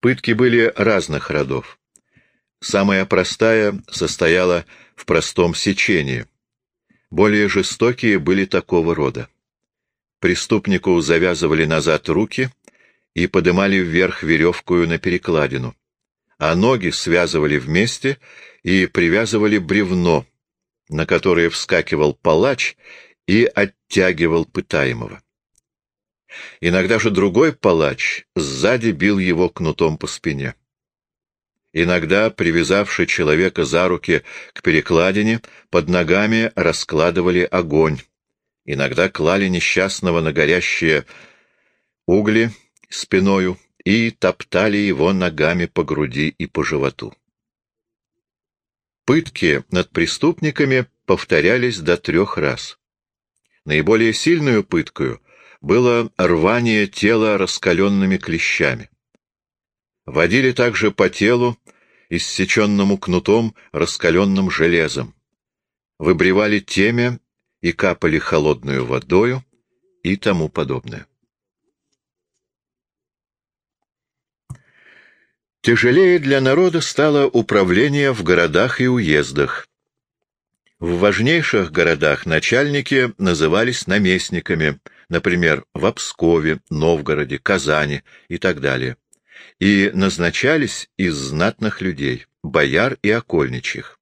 Пытки были разных родов. Самая простая состояла в простом сечении. Более жестокие были такого рода. Преступнику завязывали назад руки и подымали вверх веревкую на перекладину, а ноги связывали вместе и привязывали бревно, на которое вскакивал палач и оттягивал пытаемого. Иногда же другой палач сзади бил его кнутом по спине. Иногда, привязавший человека за руки к перекладине, под ногами раскладывали огонь. Иногда клали несчастного на горящие угли спиною и топтали его ногами по груди и по животу. Пытки над преступниками повторялись до трех раз. Наиболее сильную пыткою было рвание тела раскаленными клещами. Водили также по телу, иссеченному кнутом, раскаленным железом. Выбривали темя и капали холодную водою и тому подобное. Тяжелее для народа стало управление в городах и уездах. В важнейших городах начальники назывались наместниками, например, в Обскове, Новгороде, Казани и так далее, и назначались из знатных людей, бояр и окольничьих.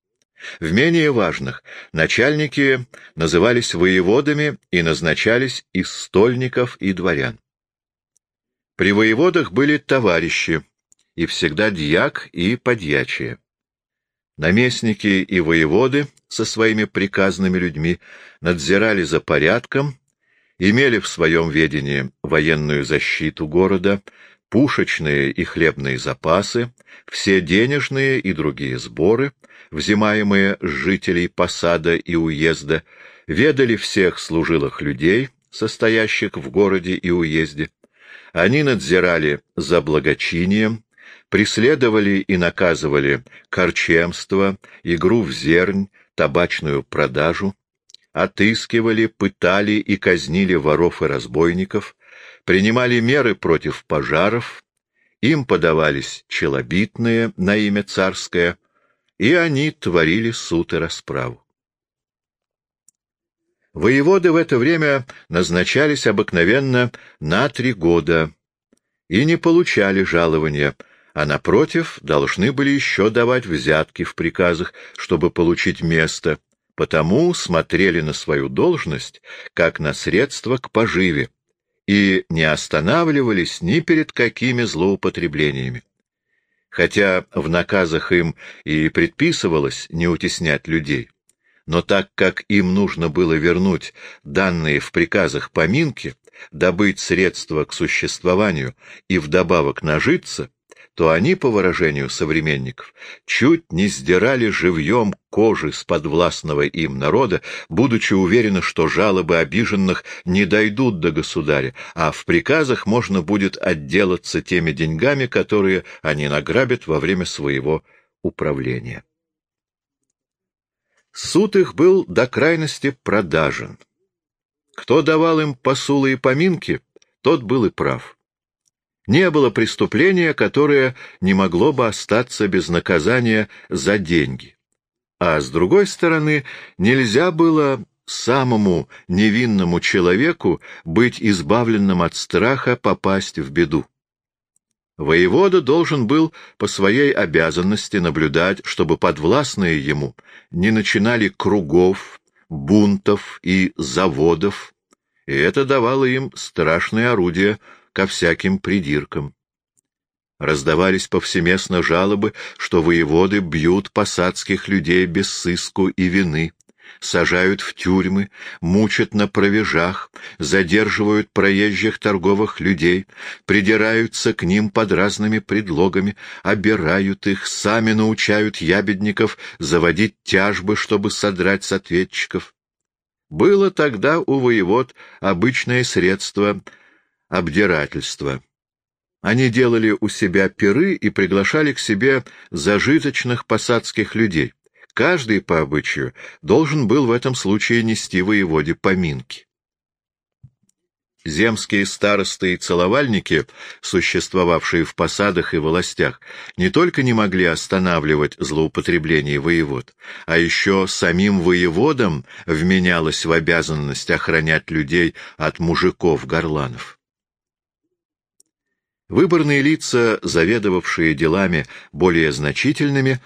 В менее важных начальники назывались воеводами и назначались из стольников и дворян. При воеводах были товарищи, и всегда дьяк и подьячие. Наместники и воеводы со своими приказными людьми надзирали за порядком, имели в своем ведении военную защиту города, пушечные и хлебные запасы, все денежные и другие сборы, взимаемые с жителей посада и уезда, ведали всех служилых людей, состоящих в городе и уезде. Они надзирали за благочинием, преследовали и наказывали корчемство, игру в зернь, табачную продажу, отыскивали, пытали и казнили воров и разбойников, принимали меры против пожаров, им подавались челобитные на имя царское, и они творили суд и расправу. Воеводы в это время назначались обыкновенно на три года и не получали жалования, а, напротив, должны были еще давать взятки в приказах, чтобы получить место, потому смотрели на свою должность, как на средство к поживе, и не останавливались ни перед какими злоупотреблениями. Хотя в наказах им и предписывалось не утеснять людей, но так как им нужно было вернуть данные в приказах поминки, добыть средства к существованию и вдобавок нажиться, то они, по выражению современников, чуть не сдирали живьем кожи с подвластного им народа, будучи уверены, что жалобы обиженных не дойдут до государя, а в приказах можно будет отделаться теми деньгами, которые они награбят во время своего управления. Суд их был до крайности продажен. Кто давал им посулы и поминки, тот был и прав. Не было преступления, которое не могло бы остаться без наказания за деньги. А с другой стороны, нельзя было самому невинному человеку быть избавленным от страха попасть в беду. Воевода должен был по своей обязанности наблюдать, чтобы подвластные ему не начинали кругов, бунтов и заводов, и это давало им страшное орудие ко всяким придиркам. Раздавались повсеместно жалобы, что воеводы бьют посадских людей без сыску и вины, сажают в тюрьмы, мучат на провежах, задерживают проезжих торговых людей, придираются к ним под разными предлогами, обирают их, сами научают ябедников заводить тяжбы, чтобы содрать с ответчиков. Было тогда у воевод обычное средство — обдирательства. Они делали у себя пиры и приглашали к себе зажиточных посадских людей. Каждый, по обычаю, должен был в этом случае нести воеводе поминки. Земские старосты и целовальники, существовавшие в посадах и властях, не только не могли останавливать злоупотребление воевод, а еще самим воеводам вменялось в обязанность охранять людей от мужиков-горланов. Выборные лица, заведовавшие делами более значительными,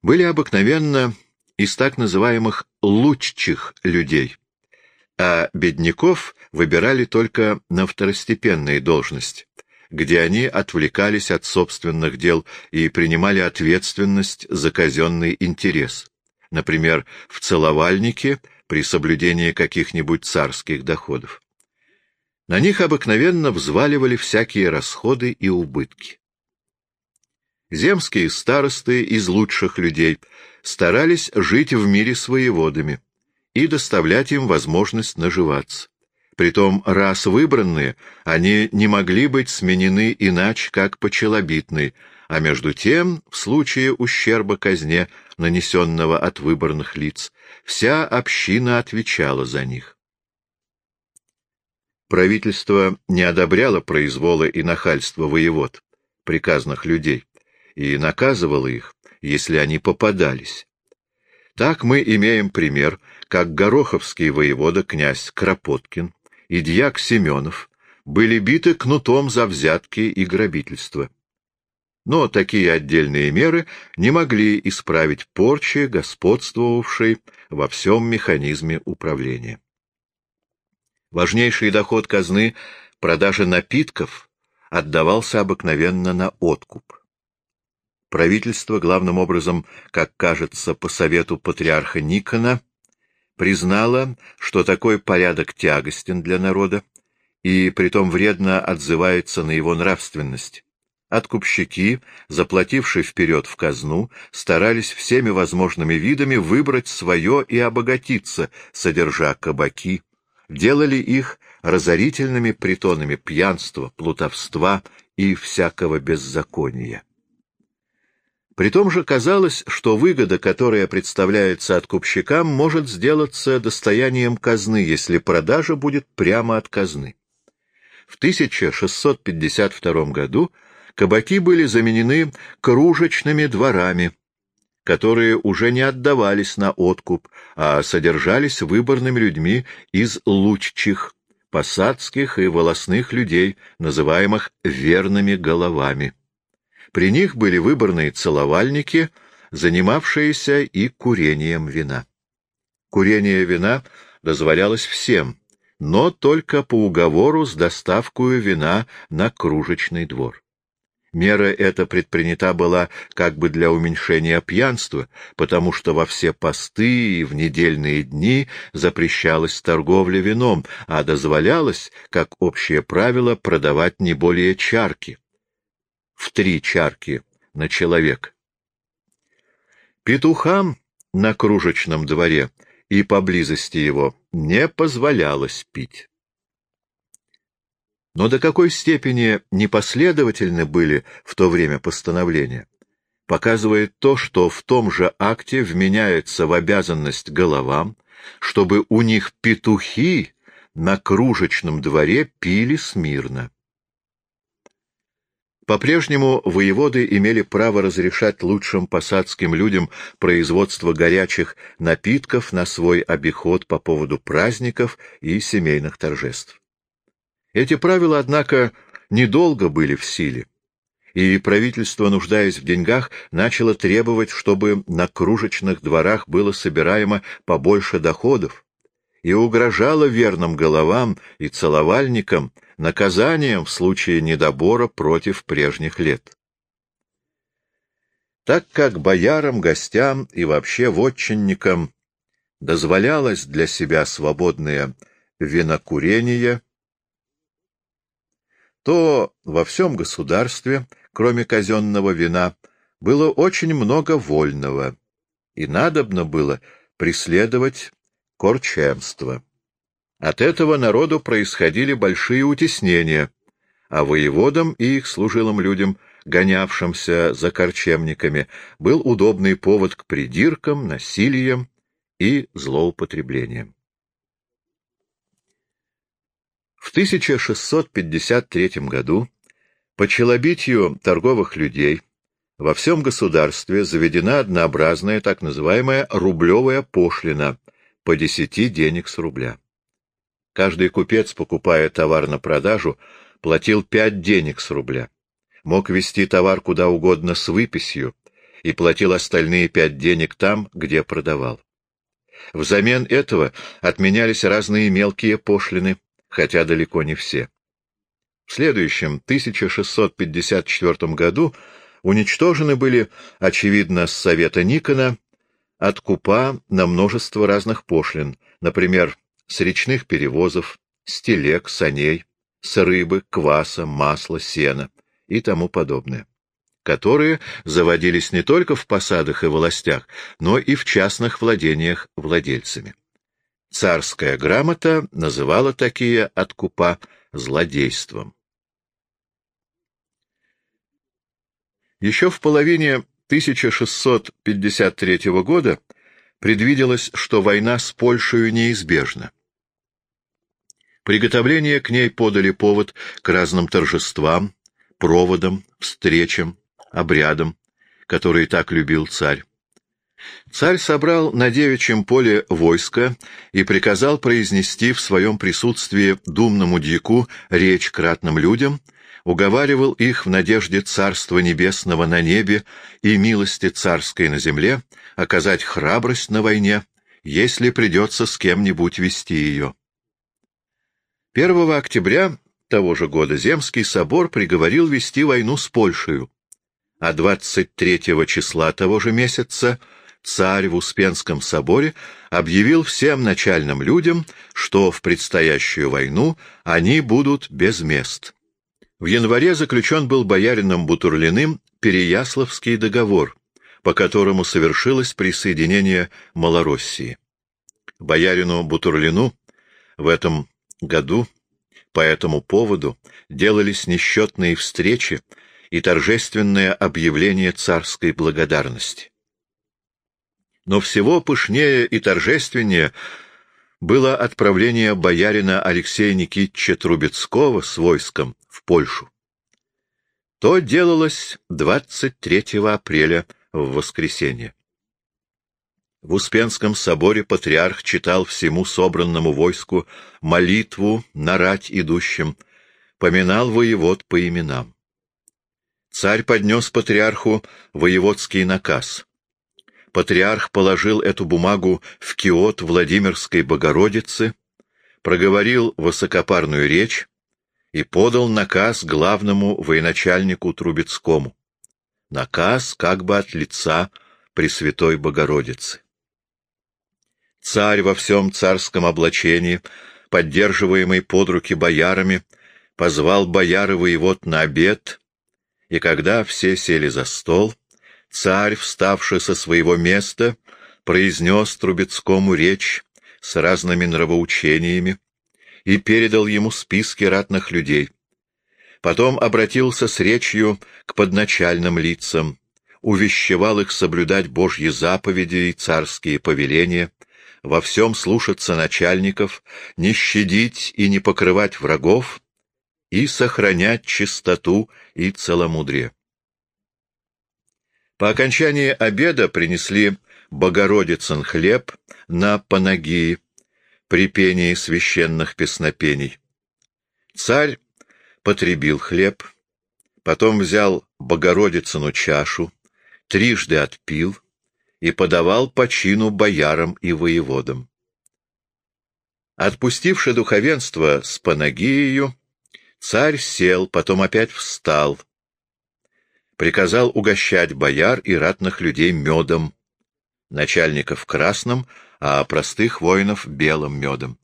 были обыкновенно из так называемых «луччих людей», а бедняков выбирали только на второстепенные должности, где они отвлекались от собственных дел и принимали ответственность за казенный интерес, например, в целовальнике при соблюдении каких-нибудь царских доходов. На них обыкновенно взваливали всякие расходы и убытки. Земские старосты из лучших людей старались жить в мире с воеводами и доставлять им возможность наживаться. Притом, раз выбранные, они не могли быть сменены иначе, как по челобитной, а между тем, в случае ущерба казне, нанесенного от выборных лиц, вся община отвечала за них. Правительство не одобряло произвола и нахальства воевод, приказных людей, и наказывало их, если они попадались. Так мы имеем пример, как Гороховский воевода князь Кропоткин и дьяк Семенов были биты кнутом за взятки и грабительство. Но такие отдельные меры не могли исправить порчи, господствовавшей во всем механизме управления. Важнейший доход казны, продажа напитков, отдавался обыкновенно на откуп. Правительство, главным образом, как кажется, по совету патриарха Никона, признало, что такой порядок тягостен для народа и притом вредно отзывается на его нравственность. Откупщики, заплатившие вперед в казну, старались всеми возможными видами выбрать свое и обогатиться, содержа кабаки, делали их разорительными притонами пьянства, плутовства и всякого беззакония. При том же казалось, что выгода, которая представляется откупщикам, может сделаться достоянием казны, если продажа будет прямо от казны. В 1652 году кабаки были заменены кружечными дворами, которые уже не отдавались на откуп, а содержались выборными людьми из луччих, посадских и волосных людей, называемых верными головами. При них были выборные целовальники, занимавшиеся и курением вина. Курение вина дозволялось всем, но только по уговору с доставкой вина на кружечный двор. Мера эта предпринята была как бы для уменьшения пьянства, потому что во все посты и в недельные дни запрещалась торговля вином, а дозволялось, как общее правило, продавать не более чарки в три чарки на человека. Петухам на кружечном дворе и поблизости его не позволялось пить. Но до какой степени непоследовательны были в то время постановления, показывает то, что в том же акте вменяется в обязанность головам, чтобы у них петухи на кружечном дворе пили смирно. По-прежнему воеводы имели право разрешать лучшим посадским людям производство горячих напитков на свой обиход по поводу праздников и семейных торжеств. Эти правила, однако, недолго были в силе, и правительство, нуждаясь в деньгах, начало требовать, чтобы на кружечных дворах было собираемо побольше доходов, и угрожало верным головам и целовальникам наказанием в случае недобора против прежних лет. Так как боярам, гостям и вообще вотчинникам дозволялось для себя свободное винокурение, то во всем государстве, кроме казенного вина, было очень много вольного, и надобно было преследовать корчемство. От этого народу происходили большие утеснения, а воеводам и их служилым людям, гонявшимся за корчемниками, был удобный повод к придиркам, насилиям и злоупотреблениям. В 1653 году по челобитию торговых людей во всем государстве заведена однообразная так называемая рублевая пошлина по десяти денег с рубля. Каждый купец, покупая товар на продажу, платил пять денег с рубля. Мог вести товар куда угодно с выписью и платил остальные пять денег там, где продавал. Взамен этого отменялись разные мелкие пошлины, хотя далеко не все. В следующем, 1654 году, уничтожены были, очевидно, с совета Никона, откупа на множество разных пошлин, например, с речных перевозов, с телег, саней, с рыбы, кваса, масла, сена и тому подобное, которые заводились не только в посадах и властях, но и в частных владениях владельцами. Царская грамота называла такие откупа злодейством. Еще в половине 1653 года предвиделось, что война с Польшей неизбежна. Приготовления к ней подали повод к разным торжествам, проводам, встречам, обрядам, которые так любил царь. Царь собрал на девичьем поле войско и приказал произнести в своем присутствии думному дьяку речь кратным людям, уговаривал их в надежде Царства Небесного на небе и милости царской на земле оказать храбрость на войне, если придется с кем-нибудь вести ее. 1 октября того же года Земский собор приговорил вести войну с Польшей, а 23 числа того же месяца царь в Успенском соборе объявил всем начальным людям, что в предстоящую войну они будут без мест. В январе заключен был боярином Бутурлиным Переяславский договор, по которому совершилось присоединение Малороссии. Боярину Бутурлину в этом году по этому поводу делались несчетные встречи и торжественное объявление царской благодарности. Но всего пышнее и торжественнее было отправление боярина Алексея Никитича Трубецкого с войском в Польшу. То делалось 23 апреля в воскресенье. В Успенском соборе патриарх читал всему собранному войску молитву на рать идущим, поминал воевод по именам. Царь поднес патриарху воеводский наказ патриарх положил эту бумагу в киот Владимирской Богородицы, проговорил высокопарную речь и подал наказ главному военачальнику Трубецкому. Наказ как бы от лица Пресвятой Богородицы. Царь во всем царском облачении, поддерживаемый под руки боярами, позвал бояры воевод на обед, и когда все сели за стол, Царь, вставший со своего места, произнес Трубецкому речь с разными нравоучениями и передал ему списки ратных людей. Потом обратился с речью к подначальным лицам, увещевал их соблюдать Божьи заповеди и царские повеления, во всем слушаться начальников, не щадить и не покрывать врагов и сохранять чистоту и целомудрие. По окончании обеда принесли Богородицын хлеб на Панагии при пении священных песнопений. Царь потребил хлеб, потом взял Богородицыну чашу, трижды отпил и подавал по чину боярам и воеводам. Отпустивши духовенство с Панагиею, царь сел, потом опять встал — приказал угощать бояр и ратных людей медом, начальников красным, а простых воинов белым медом.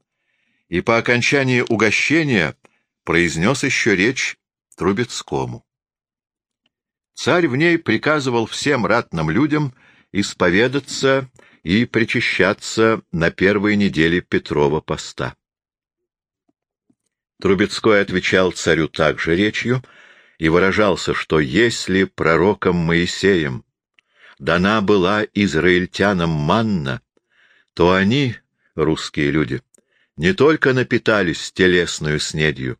И по окончании угощения произнес еще речь Трубецкому. Царь в ней приказывал всем ратным людям исповедаться и причащаться на первой неделе Петрова поста. Трубецкой отвечал царю также речью — и выражался, что если пророком Моисеем дана была израильтянам манна, то они, русские люди, не только напитались телесную снедью,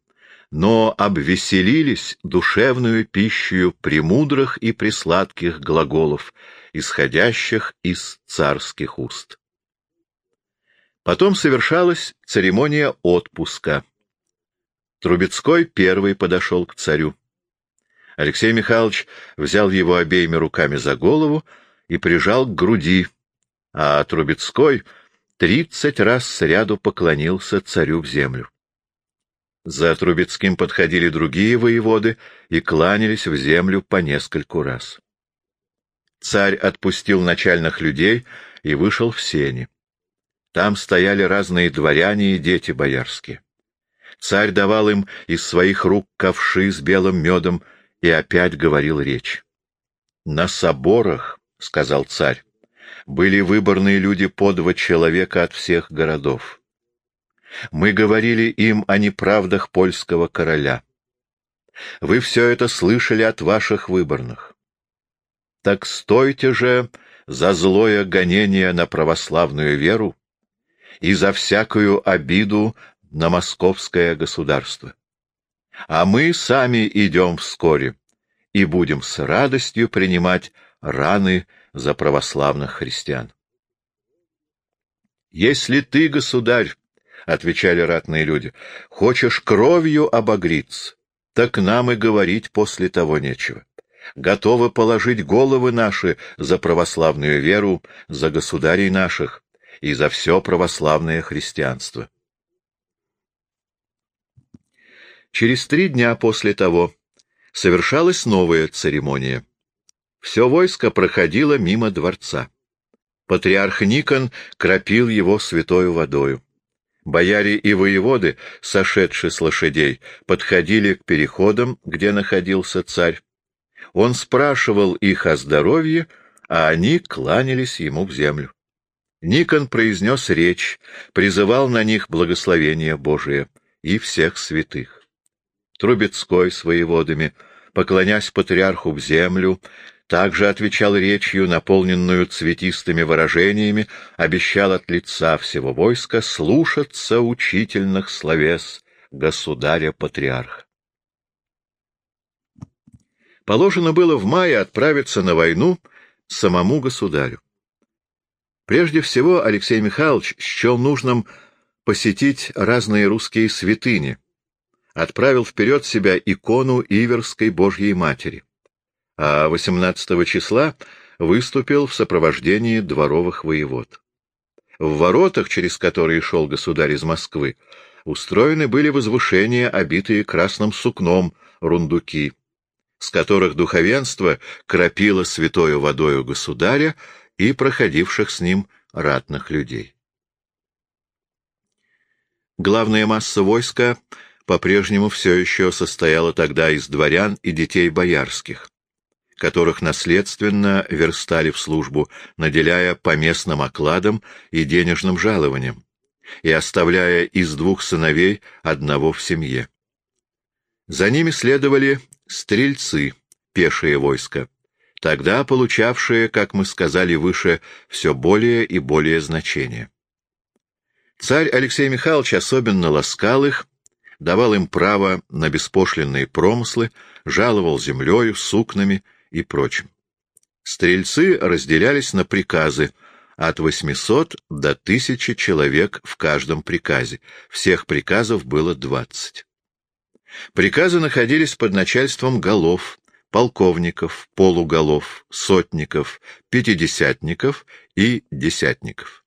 но обвеселились душевную пищей премудрых и присладких глаголов, исходящих из царских уст. Потом совершалась церемония отпуска. Трубецкой первый подошел к царю. Алексей Михайлович взял его обеими руками за голову и прижал к груди, а Трубецкой тридцать раз сряду поклонился царю в землю. За Трубецким подходили другие воеводы и кланялись в землю по нескольку раз. Царь отпустил начальных людей и вышел в сени. Там стояли разные дворяне и дети боярские. Царь давал им из своих рук ковши с белым медом и опять говорил речь. «На соборах, — сказал царь, — были выборные люди по два человека от всех городов. Мы говорили им о неправдах польского короля. Вы все это слышали от ваших выборных. Так стойте же за злое гонение на православную веру и за всякую обиду на московское государство. А мы сами идем вскоре и будем с радостью принимать раны за православных христиан. «Если ты, государь, — отвечали ратные люди, — хочешь кровью обогриться, так нам и говорить после того нечего. Готовы положить головы наши за православную веру, за государей наших и за все православное христианство. Через три дня после того совершалась новая церемония. Все войско проходило мимо дворца. Патриарх Никон кропил его святою водою. Бояре и воеводы, сошедшие с лошадей, подходили к переходам, где находился царь. Он спрашивал их о здоровье, а они кланялись ему в землю. Никон произнес речь, призывал на них благословение Божие и всех святых. Трубецкой с воеводами, поклонясь патриарху в землю, также отвечал речью, наполненную цветистыми выражениями, обещал от лица всего войска слушаться учительных словес государя-патриарха. Положено было в мае отправиться на войну самому государю. Прежде всего Алексей Михайлович счел нужным посетить разные русские святыни, отправил вперед себя икону Иверской Божьей Матери а 18 числа выступил в сопровождении дворовых воевод. В воротах, через которые шел государь из Москвы, устроены были возвышения, обитые красным сукном, рундуки, с которых духовенство кропило святою водою государя и проходивших с ним ратных людей. Главная масса войска по-прежнему все еще состояла тогда из дворян и детей боярских, которых наследственно верстали в службу, наделяя поместным окладом и денежным жалованием, и оставляя из двух сыновей одного в семье. За ними следовали стрельцы, пешее войско, тогда получавшие, как мы сказали выше, все более и более значение. Царь Алексей Михайлович особенно ласкал их, давал им право на беспошлинные промыслы, жаловал землею, сукнами и прочим. Стрельцы разделялись на приказы от 800 до 1000 человек в каждом приказе. Всех приказов было 20. Приказы находились под начальством голов, полковников, полуголов, сотников, пятидесятников и десятников.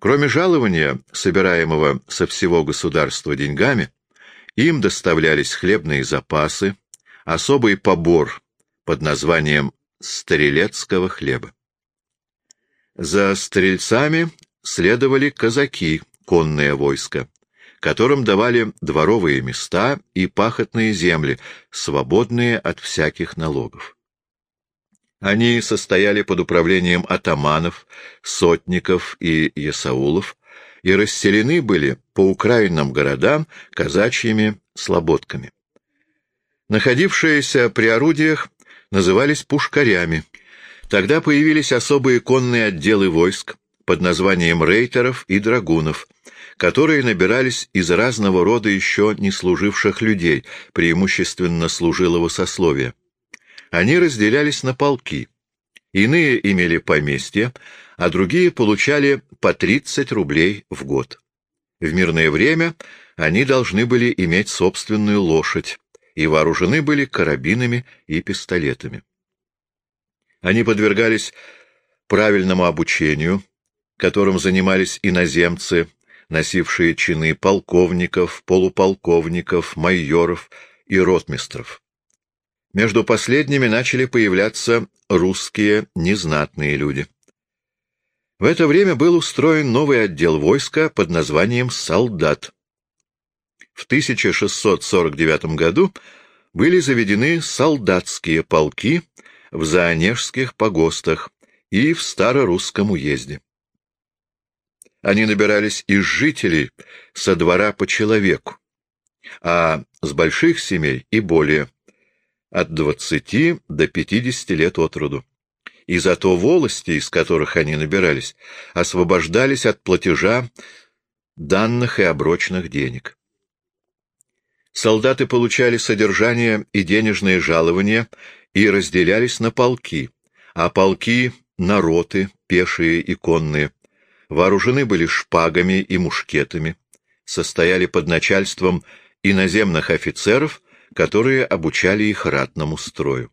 Кроме жалования, собираемого со всего государства деньгами, им доставлялись хлебные запасы, особый побор под названием «стрелецкого хлеба». За стрельцами следовали казаки, конное войско, которым давали дворовые места и пахотные земли, свободные от всяких налогов. Они состояли под управлением атаманов, сотников и ясаулов и расселены были по украинным городам казачьими слободками. Находившиеся при орудиях назывались пушкарями. Тогда появились особые конные отделы войск под названием рейтеров и драгунов, которые набирались из разного рода еще не служивших людей, преимущественно служилого сословия. Они разделялись на полки. Иные имели поместья, а другие получали по 30 рублей в год. В мирное время они должны были иметь собственную лошадь и вооружены были карабинами и пистолетами. Они подвергались правильному обучению, которым занимались иноземцы, носившие чины полковников, полуполковников, майоров и ротмистров. Между последними начали появляться русские незнатные люди. В это время был устроен новый отдел войска под названием «Солдат». В 1649 году были заведены солдатские полки в Заонежских погостах и в Старорусском уезде. Они набирались из жителей со двора по человеку, а с больших семей и более, от 20 до 50 лет от роду и зато волости, из которых они набирались, освобождались от платежа данных и оброчных денег. Солдаты получали содержание и денежные жалования и разделялись на полки, а полки — на роты, пешие и конные. Вооружены были шпагами и мушкетами, состояли под начальством иноземных офицеров, которые обучали их ратному строю.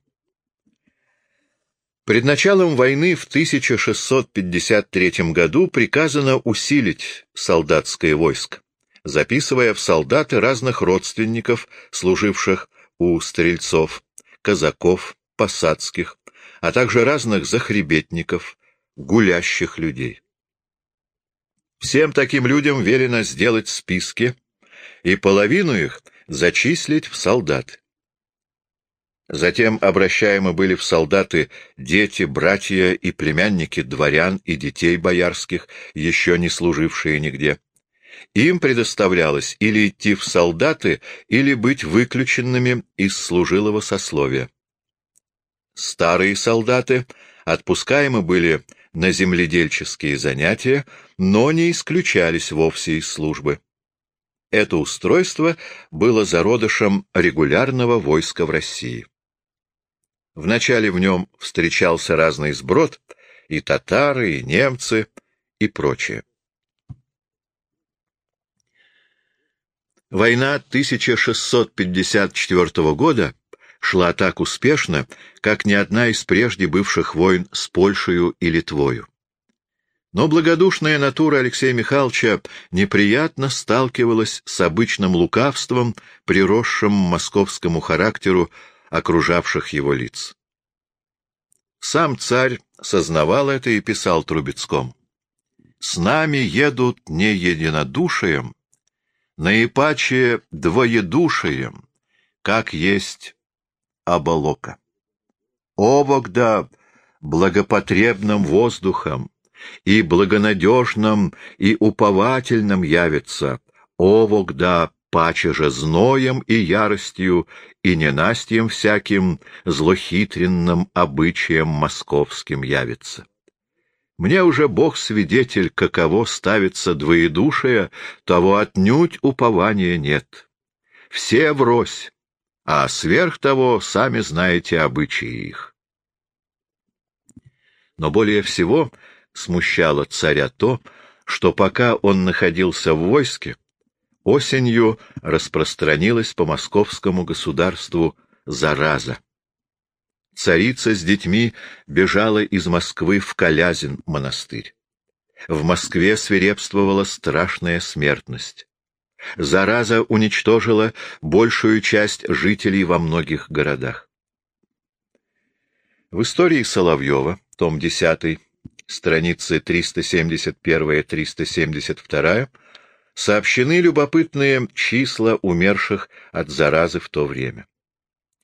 Пред началом войны в 1653 году приказано усилить солдатское войско, записывая в солдаты разных родственников, служивших у стрельцов, казаков, посадских, а также разных захребетников, гулящих людей. Всем таким людям велено сделать списки и половину их зачислить в солдаты. Затем обращаемы были в солдаты дети, братья и племянники дворян и детей боярских, еще не служившие нигде. Им предоставлялось или идти в солдаты, или быть выключенными из служилого сословия. Старые солдаты отпускаемы были на земледельческие занятия, но не исключались вовсе из службы. Это устройство было зародышем регулярного войска в России. Вначале в нем встречался разный сброд, и татары, и немцы, и прочее. Война 1654 года шла так успешно, как ни одна из прежде бывших войн с Польшей и Литвою. Но благодушная натура Алексея Михайловича неприятно сталкивалась с обычным лукавством, приросшим московскому характеру окружавших его лиц. Сам царь сознавал это и писал Трубецкому. «С нами едут не единодушием, наипаче двоедушием, как есть оболока. Овогда благопотребным воздухом и благонадежным и уповательным явится, овогда паче же зноем и яростью, и ненастьем всяким злохитренным обычаем московским явится. Мне уже Бог свидетель, каково ставится двоедушие, того отнюдь упования нет. Все врозь, а сверх того сами знаете обычаи их. Но более всего смущало царя то, что пока он находился в войске, Осенью распространилась по московскому государству зараза. Царица с детьми бежала из Москвы в Калязин монастырь. В Москве свирепствовала страшная смертность. Зараза уничтожила большую часть жителей во многих городах. В истории Соловьева, том 10, страницы 371-372, сообщены любопытные числа умерших от заразы в то время.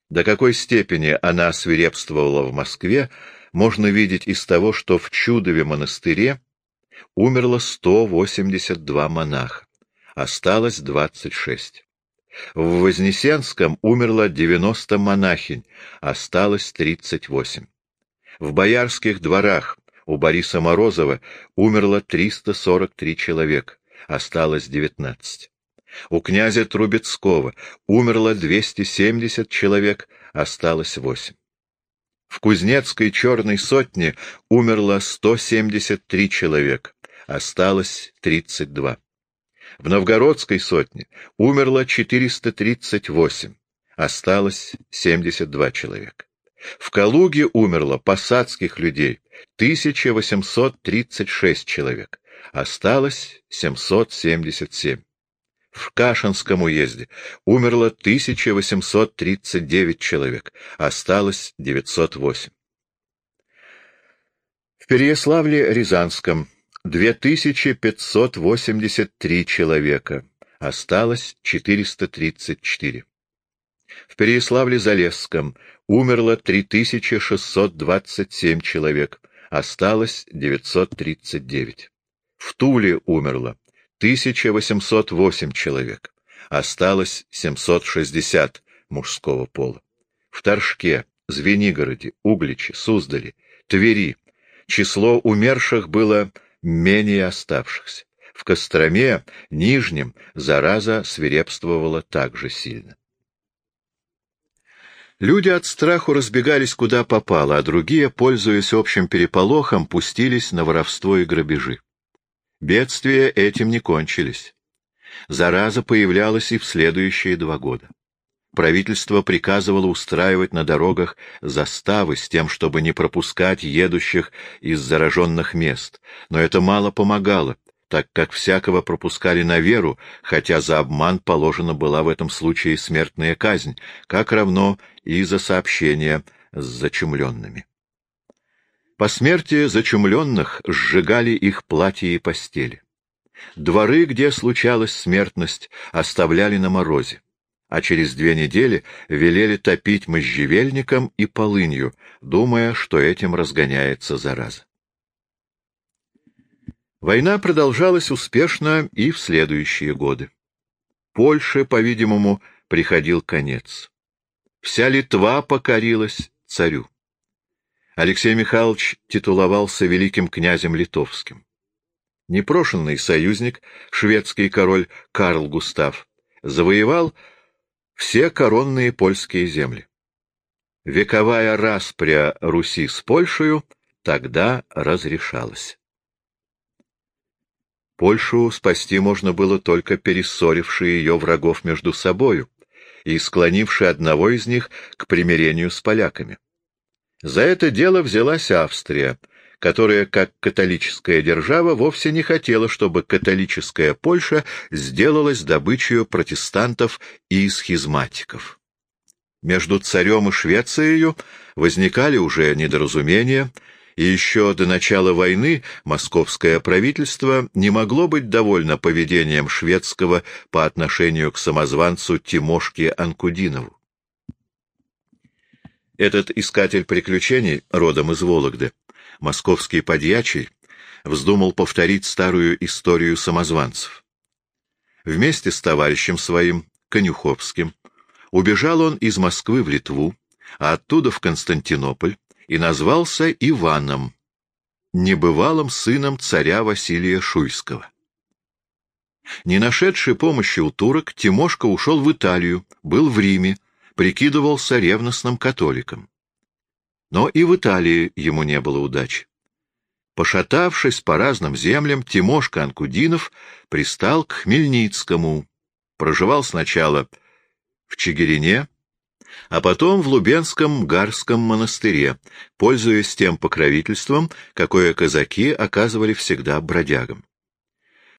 До какой степени она свирепствовала в Москве, можно видеть из того, что в Чудове монастыре умерло 182 монаха, осталось 26. В Вознесенском умерло 90 монахинь, осталось 38. В Боярских дворах у Бориса Морозова умерло 343 человека, осталось 19. У князя Трубецкого умерло 270 человек, осталось 8. В Кузнецкой черной сотне умерло 173 человека, осталось 32. В Новгородской сотне умерло 438, осталось 72 человека. В Калуге умерло посадских людей 1836 человек, осталось 777. В Кашинском уезде умерло 1839 человек, осталось 908. В Переяславле-Рязанском 2583 человека, осталось 434. В Переяславле-Залесском умерло 3627 человек, осталось 939. В Туле умерло 1808 человек, осталось 760 мужского пола. В Торжке, Звенигороде, Угличе, Суздале, Твери число умерших было менее оставшихся. В Костроме, Нижнем, зараза свирепствовала так же сильно. Люди от страху разбегались куда попало, а другие, пользуясь общим переполохом, пустились на воровство и грабежи. Бедствия этим не кончились. Зараза появлялась и в следующие два года правительство приказывало устраивать на дорогах заставы с тем, чтобы не пропускать едущих из зараженных мест, но это мало помогало, так как всякого пропускали на веру, хотя за обман положена была в этом случае смертная казнь, как равно и за сообщение с зачумленными. По смерти зачумленных сжигали их платья и постели. Дворы, где случалась смертность, оставляли на морозе а через две недели велели топить можжевельником и полынью, думая, что этим разгоняется зараза. Война продолжалась успешно и в следующие годы. Польше, по-видимому, приходил конец. Вся Литва покорилась царю. Алексей Михайлович титуловался великим князем литовским. Непрошенный союзник, шведский король Карл Густав, завоевал все коронные польские земли. Вековая распря Руси с Польшею тогда разрешалась. Польшу спасти можно было только перессорившие ее врагов между собою и склонившие одного из них к примирению с поляками. За это дело взялась Австрия — которая, как католическая держава, вовсе не хотела, чтобы католическая Польша сделалась добычей протестантов и схизматиков. Между царем и Швецией возникали уже недоразумения, и еще до начала войны московское правительство не могло быть довольно поведением шведского по отношению к самозванцу Тимошке Анкудинову. Этот искатель приключений, родом из Вологды, московский подьячий, вздумал повторить старую историю самозванцев. Вместе с товарищем своим, Конюховским, убежал он из Москвы в Литву, а оттуда в Константинополь, и назвался Иваном, небывалым сыном царя Василия Шуйского. Не нашедший помощи у турок, Тимошка ушел в Италию, был в Риме, прикидывался ревностным католиком. Но и в Италии ему не было удачи. Пошатавшись по разным землям, Тимошка Анкудинов пристал к Хмельницкому, проживал сначала в Чигирине, а потом в Лубенском Гарском монастыре, пользуясь тем покровительством, какое казаки оказывали всегда бродягам.